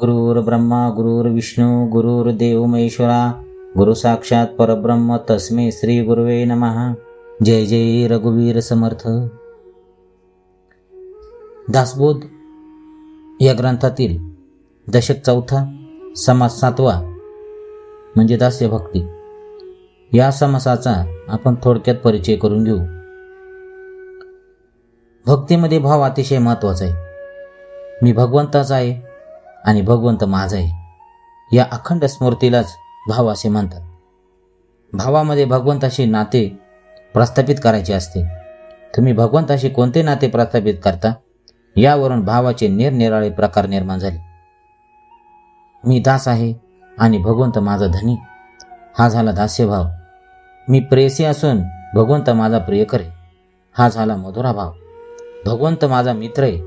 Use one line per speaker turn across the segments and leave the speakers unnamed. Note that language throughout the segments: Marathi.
गुरुर्ब्रह्मा गुरुर्विष्णू गुरुर्देव महेश्वरा गुरु साक्षात परब्रह्म तस्मे श्री गुरुवे नमहा जय जय रघुवीर समर्थ. दासबोध या ग्रंथातील दशक चौथा समास सातवा म्हणजे दास्य भक्ती. या समासाचा आपण थोडक्यात परिचय करून घेऊ. भक्तीमध्ये भाव अतिशय महत्त्वाचा आहे. मी भगवंताचा आहे. आणि भगवंत माझा आहे या अखंड स्मृतीलाच भाव असे म्हणतात. भावामध्ये भगवंताशी नाते प्रस्थापित करायचे असते. तुम्ही भगवंताशी कोणते नाते प्रस्थापित करता? यावरून भावाचे निरनिराळे प्रकार निर्माण झाले. मी दास आहे आणि भगवंत माझा धनी. हा झाला दास्यभाव. मी प्रेसी असून भगवंत माझा प्रियकर. आहे हा झाला मधुरा भाव. भगवंत माझा मित्र आहे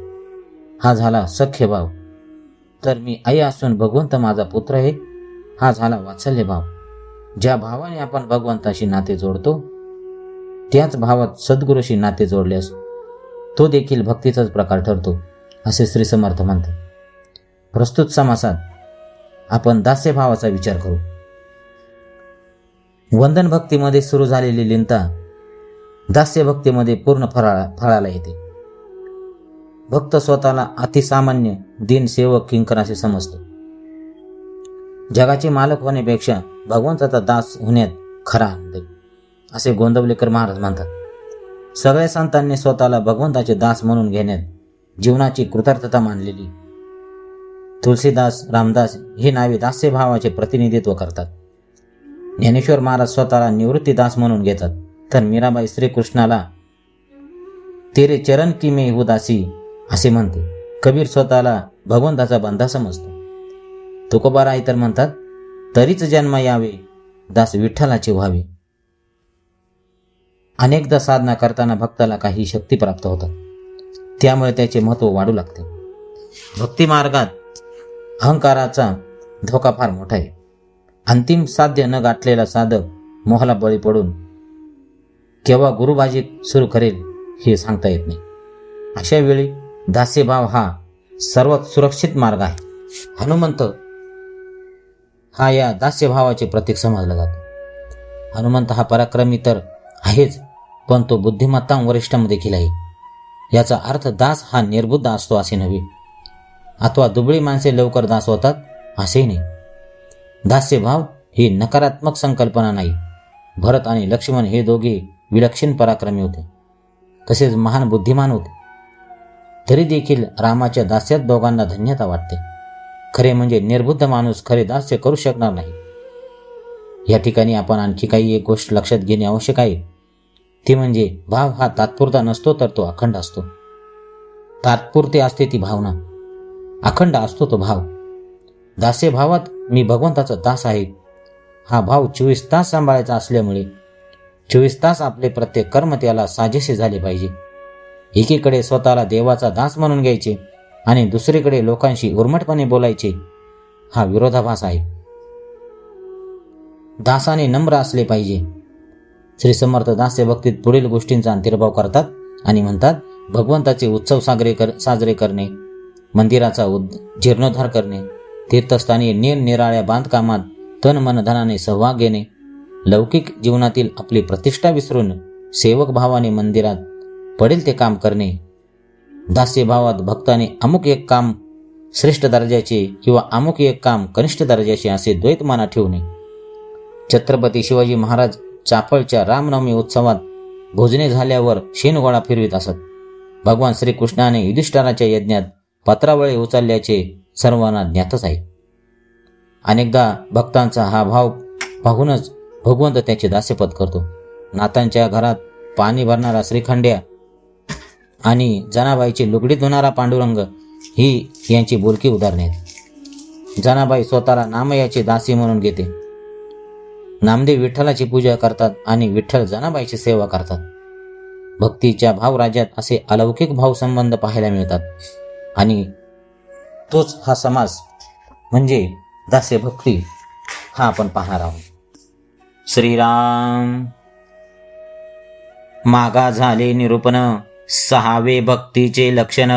हा झाला सख्य भाव. तर मी आई असून भगवंत माझा पुत्र आहे. हा झाला वात्सल्य भाव. ज्या भावाने आपण भगवंताशी नाते जोडतो त्याच भावात सद्गुरूशी नाते जोडल्यास तो देखील भक्तीचाच प्रकार ठरतो असे श्री समर्थ म्हणतात. प्रस्तुत समासात आपण दास्य भावाचा विचार करू. वंदन भक्तीमध्ये सुरू झालेली लिंता दास्य भक्तीमध्ये पूर्ण फळा फळाला येते. भक्त स्वतःला अतिसामान्य दिनसेवक किंकर असे समजतो. जगाचे मालक होण्यापेक्षा भगवंताचा दास होण्यात खरा आनंद असे गोंदवलेकर महाराज म्हणतात. सगळ्या संतांनी स्वतःला भगवंताचे दास म्हणून घेण्यात जीवनाची कृतार्थता मानलेली तुलसीदास रामदास ही नावे दास्य भावाचे प्रतिनिधित्व करतात. ज्ञानेश्वर महाराज स्वतःला निवृत्तीदास म्हणून घेतात. तर मीराबाई श्रीकृष्णाला तेरे चरण की मे उदासी असे म्हणते. कबीर स्वतःला भगवंताचा बंधा समजतो. तुकोबारा तर म्हणतात तरीच जन्म यावे दास विठ्ठलाचे व्हावे. अनेकदा साधना करताना भक्ताला काही शक्ती प्राप्त होतात. त्यामुळे त्याचे महत्त्व वाढू लागते. भक्ती मार्गात अहंकाराचा धोका फार मोठा आहे. अंतिम साध्य न गाठलेला साधक मोहाला बळी पडून केव्हा गुरुबाजी सुरू करेल हे सांगता येत नाही. अशा वेळी दास्यभाव हा सर्वात सुरक्षित मार्ग आहे. हनुमंत हा या दास्यभावाचे प्रतीक समजला जातो. हनुमंत हा पराक्रमी तर आहेच पण तो बुद्धिमत्ता वरिष्ठामध्ये देखील आहे. याचा अर्थ दास हा निर्बुद्ध असतो असे नव्हे. अथवा दुबळी माणसे लवकर दास होतात असेही नाही. दास्यभाव ही नकारात्मक संकल्पना नाही. भरत आणि लक्ष्मण हे दोघे विलक्षण पराक्रमी होते. तसेच महान बुद्धिमान होते. तरी देखील रामाच्या दास्यात दोघांना धन्यता वाटते. खरे म्हणजे निर्बुद्ध माणूस खरे दास्य करू शकणार नाही. या ठिकाणी आपण आणखी काही एक गोष्ट लक्षात घेणे आवश्यक आहे. ती म्हणजे भाव हा तात्पुरता नसतो तर तो अखंड असतो. तात्पुरते असते ती भावना. अखंड असतो तो भाव. दास्य भावात मी भगवंताचा दास आहे. हा भाव चोवीस तास सांभाळायचा असल्यामुळे चोवीस तास आपले प्रत्येक कर्म त्याला साजेसे झाले पाहिजे. एकीकडे स्वतःला देवाचा दास म्हणून घ्यायचे आणि दुसरीकडे लोकांशी उर्मटपणे बोलायचे. हा विरोधाभास आहे. दासाने नम्र असले पाहिजे. श्री समर्थ दास्य भक्तीत पुढील गोष्टींचा अंतर्भाव करतात आणि म्हणतात भगवंताचे उत्सव साजरे कर साजरे करणे मंदिराचा उद जीर्णोद्धार करणे तीर्थस्थानी निरनिराळ्या बांधकामात तन मन धनाने सहभाग घेणे लौकिक जीवनातील आपली प्रतिष्ठा विसरून सेवक भावाने मंदिरात पडेल ते काम करणे. दास्यभावात भक्ताने अमुक एक काम श्रेष्ठ दर्जाचे किंवा अमुक एक काम कनिष्ठ दर्जाचे असे द्वैत माना ठेवणे. छत्रपती शिवाजी महाराज चापळच्या रामनवमी उत्सवात भोजने झाल्यावर शेणगोळा फिरवित असत. भगवान श्रीकृष्णाने युधिष्ठाराच्या यज्ञात पत्रावळे उचलल्याचे सर्वांना ज्ञातच आहे. अनेकदा भक्तांचा हा भाव पाहूनच भगवंत त्याचे दास्यपद करतो. नातांच्या घरात पाणी भरणारा श्रीखंड्या आणि जनाबाईची लुगडी धुणारा पांडुरंग ही यांची बोलकी उदाहरणे आहेत. जनाबाई स्वतःला नामयाची दासी म्हणून घेते. नामदेव विठ्ठलाची पूजा करतात आणि विठ्ठल जनाबाईची सेवा करतात. भक्तीच्या भावराज्यात असे अलौकिक भावसंबंध पाहायला मिळतात. आणि तोच हा समाज म्हणजे दास्य भक्ती हा आपण पाहणार आहोत. श्रीराम. मागा झाले निरूपण. सहावे भक्तीचे लक्षण.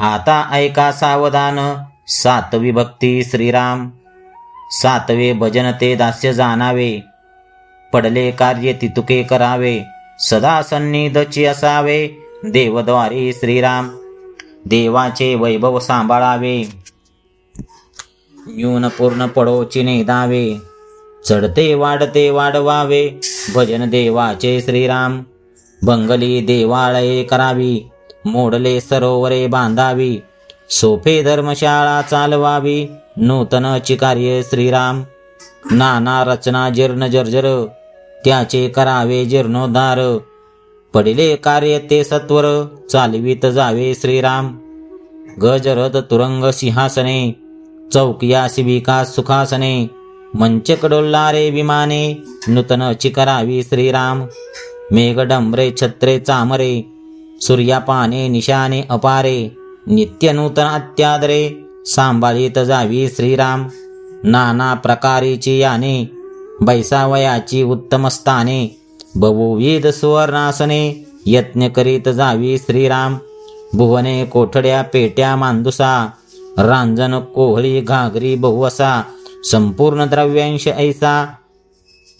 आता ऐका सावधान. सातवी भक्ती श्रीराम. सातवे भजन ते दास्य जाणावे. पडले कार्य तितुके करावे. सदा सन्निधची असावे. देवद्वारे श्रीराम. देवाचे वैभव सांभाळावे. न्यून पूर्ण पडोची नेदावे. चढते वाढते वाढवावे. भजन देवाचे श्रीराम. बंगली देवाळये करावी मोडले सरोवरे बांधावी सोफे धर्मशाळा चालवावी नूतनची चिकार्य श्रीराम नाना रचना जीर्ण जर्जर त्याचे करावे जीर्णोद्धार पडिले कार्य ते सत्वर चालवीत जावे श्रीराम गजरथ तुरंग सिंहासने चौकिया शिबिका सुखासने मंच कडोल्लारे विमाने नूतन करावी श्रीराम मेघडंबरे छत्रे चामरे सूर्यापाने निशाने अपारे नित्य नूतन अत्यादरे सांभाळीत जावी श्रीराम नाना प्रकारेची याने बैसावयाची उत्तम स्थाने बहुविध सुवर्णासने यत्न करीत जावी श्रीराम भुवने कोठड्या पेट्या मांदुसा रांजन कोहळी घागरी बहुवसा संपूर्ण द्रव्यांश ऐसा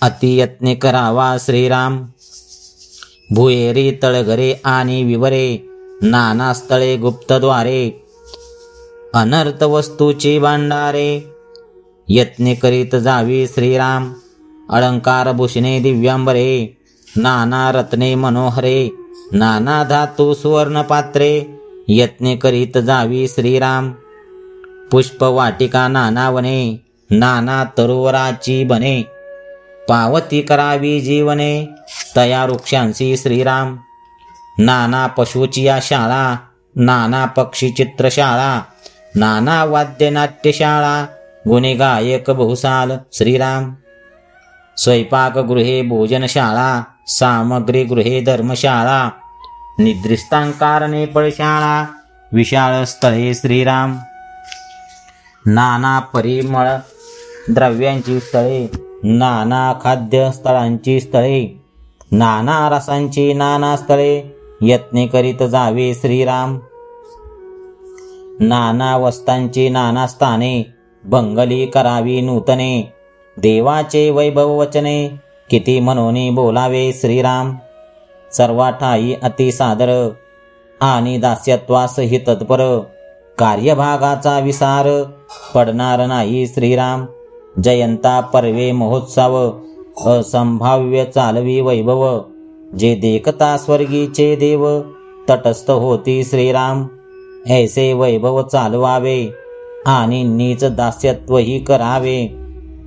अतियत्ने करावा श्रीराम. भुयेरी तळघरे आणि विवरे नाना स्थळे गुप्तद्वारे अनर्थ वस्तूची भांडारे. यत्ने करीत जावी श्रीराम अलंकार भूषणे दिव्यांबरे नाना रत्ने मनोहरे नाना धातू सुवर्ण पात्रे. यत्ने करीत जावी श्रीराम पुष्प वाटिका नाना वने नाना तरुवराची बने. पावती करावी जीवने. तया वृक्षांशी श्रीराम. नाना पशुची या शाळा. नाना पक्षी चित्रशाळा. नाना वाद्य नाट्यशाळा. गुणे गायक बहुसाल श्रीराम. स्वयंपाकगृहे भोजनशाळा. सामग्रीगृहे धर्मशाळा. निद्रिस्तांकारणे पळशाळा विशाळ स्थळे श्रीराम. नाना परिमळ द्रव्यांची स्थळे. नाना खाद्य स्थळांची स्थळे नाना रसांची नाना स्थळे यत्ने करीत जावे श्रीराम. नाना वस्तांची नाना स्थाने बंगली करावी नूतने देवाचे वैभव वचने किती मनोनी बोलावे श्रीराम. सर्वाठाई अति सादर आणि दास्यत्वासही तत्पर कार्यभागाचा विसार पडणार नाही श्रीराम. जयंता पर्वे महोत्सव असंभाव्य चालवी वैभव जे देखता स्वर्गीचे देव तटस्थ होती श्रीराम ऐसे वैभव चालवावे आणि नीच दास्यत्वही करावे.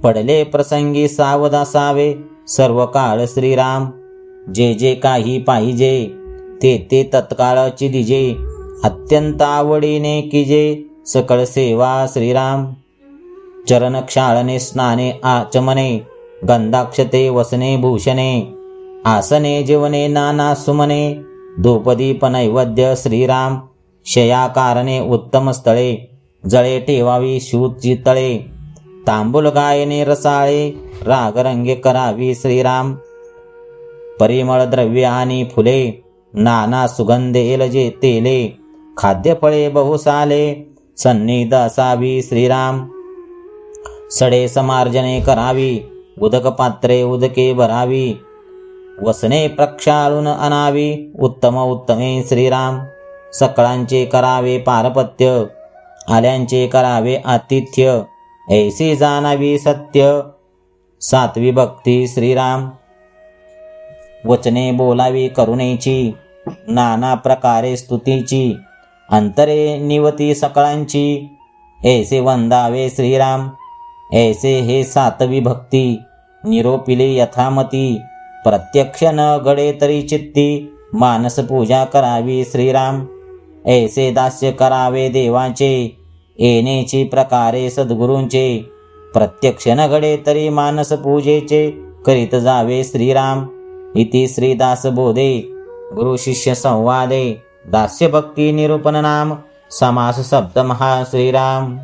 पडले प्रसंगी सावध असावे सर्व काळ श्रीराम जे जे काही पाहिजे ते ते तत्काळची दिजे. अत्यंत आवडीने किजे सकळ सेवा श्रीराम. चरण क्षाळने स्नाने आचमने गंधाक्षते वसने भूषणे आसने जीवने नाना सुमने धूपदीप नैवेद्य श्रीराम शयाकारणे उत्तम स्थळे जळे ठेवावी शूची तळे तांबूल गायने रसाळे रागरंगे करावी श्रीराम परिमळ द्रव्य आणि फुले नाना सुगंधे जे तेले खाद्यफळे बहुसाले सन्निध असावी श्रीराम. सडे समार्जने करावी उदक पात्रे उदके भरावी। वसने प्रक्षाळून अनावी उत्तम उत्तमे श्रीराम। सकळांचे करावे पारपत्य आल्यांचे करावे आतिथ्य ऐसी जाणावी सत्य। सातवी भक्ती श्रीराम। वचने बोलावी करुणेची नाना प्रकारे स्तुतीची अंतरे निवती सकळांची ऐसे वंदावे श्रीराम। ऐसे हे सातवी भक्ती निरोपिले यथामती. प्रत्यक्ष न गडे तरी चित्ती मानस पूजा करावी श्रीराम. ऐसे दास्य करावे देवाचे येणेची प्रकारे सद्गुरूंचे. प्रत्यक्ष न घडे तरी मानस पूजेचे करीत जावे श्रीराम. इति श्रीदास बोधे गुरु शिष्य संवादे. दास्य भक्ती निरूपण नाम समास सप्तमहा श्रीराम.